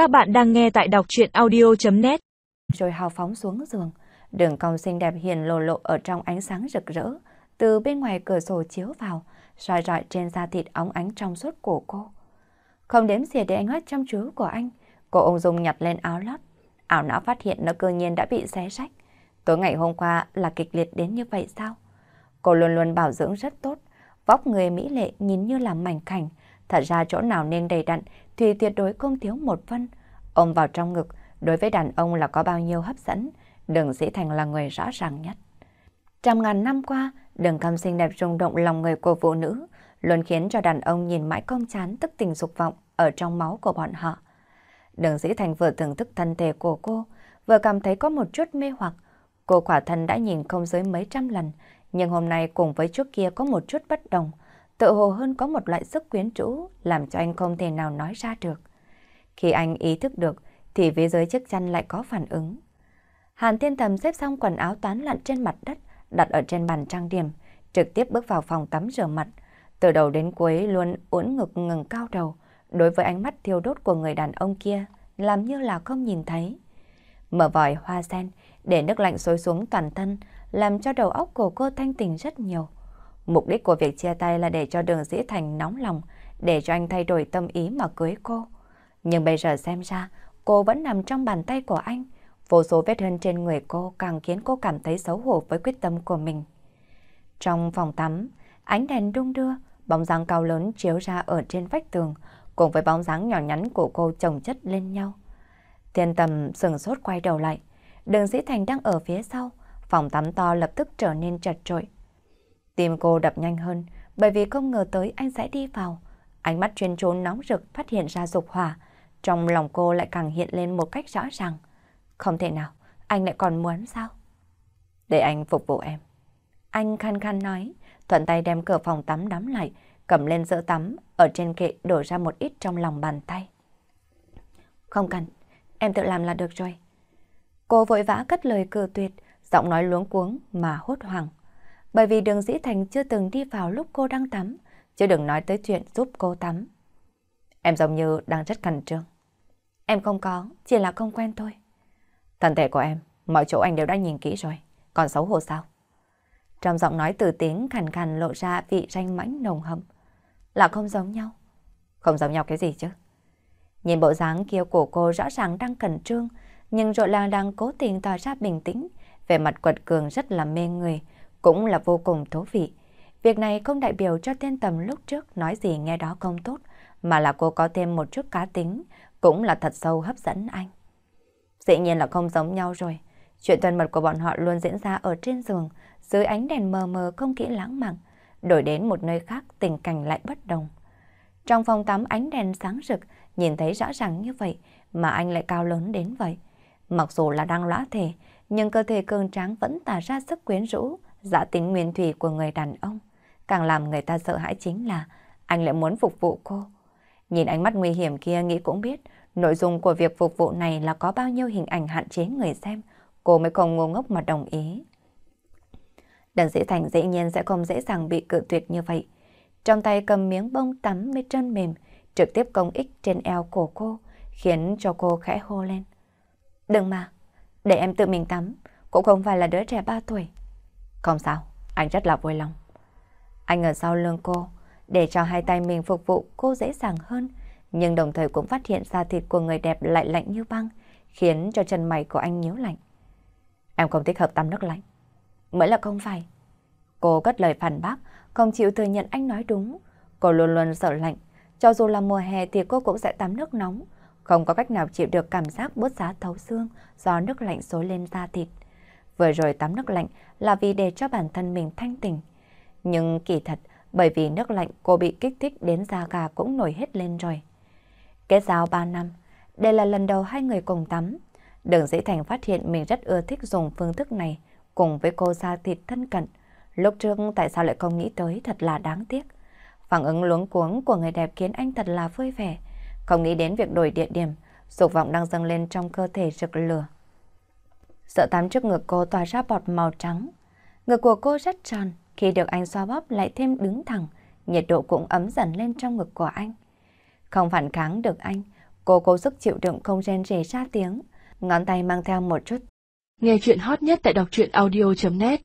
Các bạn đang nghe tại đọc chuyện audio.net Rồi hào phóng xuống giường, đường cong xinh đẹp hiền lộ lộ ở trong ánh sáng rực rỡ, từ bên ngoài cửa sổ chiếu vào, soi rọi trên da thịt óng ánh trong suốt của cô. Không đếm xỉa để ánh mắt chăm chú của anh, cô ung dung nhặt lên áo lót. Ảo não phát hiện nó cơ nhiên đã bị xé rách. Tối ngày hôm qua là kịch liệt đến như vậy sao? Cô luôn luôn bảo dưỡng rất tốt, vóc người mỹ lệ nhìn như là mảnh khảnh, thật ra chỗ nào nên đầy đặn thì tuyệt đối không thiếu một phân. Ôm vào trong ngực, đối với đàn ông là có bao nhiêu hấp dẫn, Đường Dĩ Thành là người rõ ràng nhất. Trăm ngàn năm qua, đường cam xinh đẹp rung động lòng người của phụ nữ, luôn khiến cho đàn ông nhìn mãi công chán tức tình dục vọng ở trong máu của bọn họ. Đường Dĩ Thành vừa thưởng thức thân thể của cô, vừa cảm thấy có một chút mê hoặc. Cô quả thân đã nhìn không dưới mấy trăm lần, nhưng hôm nay cùng với trước kia có một chút bất đồng, tự hồ hơn có một loại sức quyến rũ làm cho anh không thể nào nói ra được. Khi anh ý thức được thì phía dưới chiếc chăn lại có phản ứng. Hàn Thiên Thầm xếp xong quần áo toán lặn trên mặt đất, đặt ở trên bàn trang điểm, trực tiếp bước vào phòng tắm rửa mặt. Từ đầu đến cuối luôn uốn ngực ngừng cao đầu, đối với ánh mắt thiêu đốt của người đàn ông kia, làm như là không nhìn thấy. Mở vòi hoa sen, để nước lạnh xối xuống toàn thân, làm cho đầu óc của cô thanh tình rất nhiều. Mục đích của việc chia tay là để cho đường dĩ thành nóng lòng, để cho anh thay đổi tâm ý mà cưới cô. Nhưng bây giờ xem ra, cô vẫn nằm trong bàn tay của anh. Vô số vết hân trên người cô càng khiến cô cảm thấy xấu hổ với quyết tâm của mình. Trong phòng tắm, ánh đèn đung đưa, bóng dáng cao lớn chiếu ra ở trên vách tường, cùng với bóng dáng nhỏ nhắn của cô chồng chất lên nhau. Thiên tầm sừng sốt quay đầu lại, đường dĩ thành đang ở phía sau, phòng tắm to lập tức trở nên chật trội. Tim cô đập nhanh hơn, bởi vì không ngờ tới anh sẽ đi vào. Ánh mắt chuyên trốn nóng rực phát hiện ra dục hỏa, trong lòng cô lại càng hiện lên một cách rõ ràng. Không thể nào, anh lại còn muốn sao? Để anh phục vụ em. Anh khăn khăn nói, thuận tay đem cửa phòng tắm đóng lại, cầm lên dỡ tắm, ở trên kệ đổ ra một ít trong lòng bàn tay. Không cần, em tự làm là được rồi. Cô vội vã cất lời cự tuyệt, giọng nói luống cuống mà hốt hoảng. Bởi vì đường dĩ thành chưa từng đi vào lúc cô đang tắm, chứ đừng nói tới chuyện giúp cô tắm. Em giống như đang rất khẩn trương. Em không có, chỉ là không quen thôi. Thân thể của em, mọi chỗ anh đều đã nhìn kỹ rồi, còn xấu hổ sao? Trong giọng nói từ tiếng khàn khàn lộ ra vị ranh mãnh nồng hầm. Là không giống nhau. Không giống nhau cái gì chứ? Nhìn bộ dáng kia của cô rõ ràng đang cẩn trương, nhưng rồi là đang cố tình tỏ ra bình tĩnh, về mặt quật cường rất là mê người, cũng là vô cùng thú vị. Việc này không đại biểu cho tên tầm lúc trước nói gì nghe đó không tốt, mà là cô có thêm một chút cá tính, cũng là thật sâu hấp dẫn anh. Dĩ nhiên là không giống nhau rồi. Chuyện thân mật của bọn họ luôn diễn ra ở trên giường, dưới ánh đèn mờ mờ không kỹ lãng mạn. Đổi đến một nơi khác tình cảnh lại bất đồng. Trong phòng tắm ánh đèn sáng rực, nhìn thấy rõ ràng như vậy mà anh lại cao lớn đến vậy. Mặc dù là đang lõa thể, nhưng cơ thể cường tráng vẫn tả ra sức quyến rũ, dạ tính nguyên thủy của người đàn ông. Càng làm người ta sợ hãi chính là anh lại muốn phục vụ cô. Nhìn ánh mắt nguy hiểm kia nghĩ cũng biết nội dung của việc phục vụ này là có bao nhiêu hình ảnh hạn chế người xem, cô mới không ngu ngốc mà đồng ý. Đần dĩ thành dĩ nhiên sẽ không dễ dàng bị cự tuyệt như vậy. Trong tay cầm miếng bông tắm mê chân mềm, trực tiếp công ích trên eo của cô, khiến cho cô khẽ hô lên. Đừng mà, để em tự mình tắm, cũng không phải là đứa trẻ 3 tuổi. Không sao, anh rất là vui lòng. Anh ở sau lưng cô, để cho hai tay mình phục vụ cô dễ dàng hơn, nhưng đồng thời cũng phát hiện ra thịt của người đẹp lại lạnh như băng, khiến cho chân mày của anh nhíu lạnh. Em không thích hợp tắm nước lạnh. Mới là không phải. Cô cất lời phản bác, không chịu thừa nhận anh nói đúng. Cô luôn luôn sợ lạnh, cho dù là mùa hè thì cô cũng sẽ tắm nước nóng, không có cách nào chịu được cảm giác bút giá thấu xương do nước lạnh xối lên da thịt. Vừa rồi tắm nước lạnh là vì để cho bản thân mình thanh tỉnh. Nhưng kỳ thật, bởi vì nước lạnh cô bị kích thích đến da gà cũng nổi hết lên rồi. Kết giao 3 năm, đây là lần đầu hai người cùng tắm. Đường Dĩ Thành phát hiện mình rất ưa thích dùng phương thức này cùng với cô da thịt thân cận. Lúc trước tại sao lại không nghĩ tới thật là đáng tiếc. Phản ứng luống cuống của người đẹp khiến anh thật là vui vẻ. Không nghĩ đến việc đổi địa điểm, dục vọng đang dâng lên trong cơ thể rực lửa. Sợ tắm trước ngực cô tỏa ra bọt màu trắng. Ngực của cô rất tròn, khi được anh xoa bóp lại thêm đứng thẳng, nhiệt độ cũng ấm dần lên trong ngực của anh. Không phản kháng được anh, Cô cố sức chịu đựng không rên rỉ ra tiếng, ngón tay mang theo một chút. Nghe chuyện hot nhất tại đọc truyện audio.net